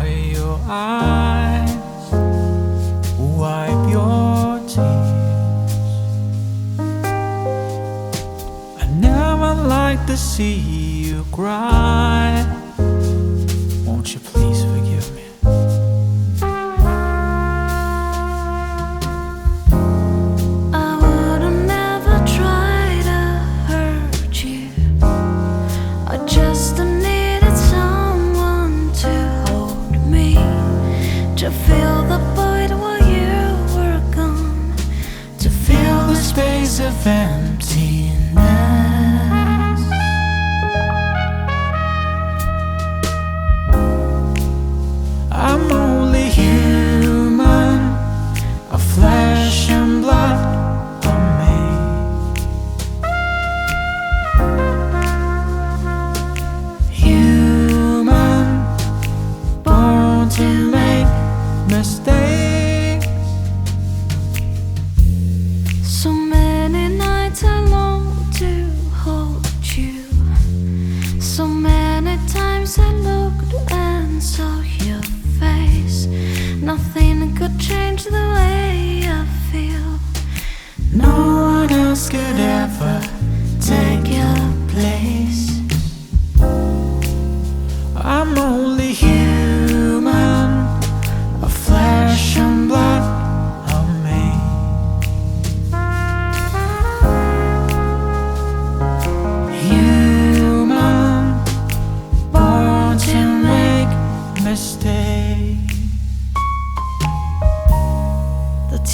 Dry your eyes, wipe your tears. I never like to see you cry. So many nights I long to hold you. So many times I looked and saw your face. Nothing could change the way I feel. No one else could ever take your place. I'm only human,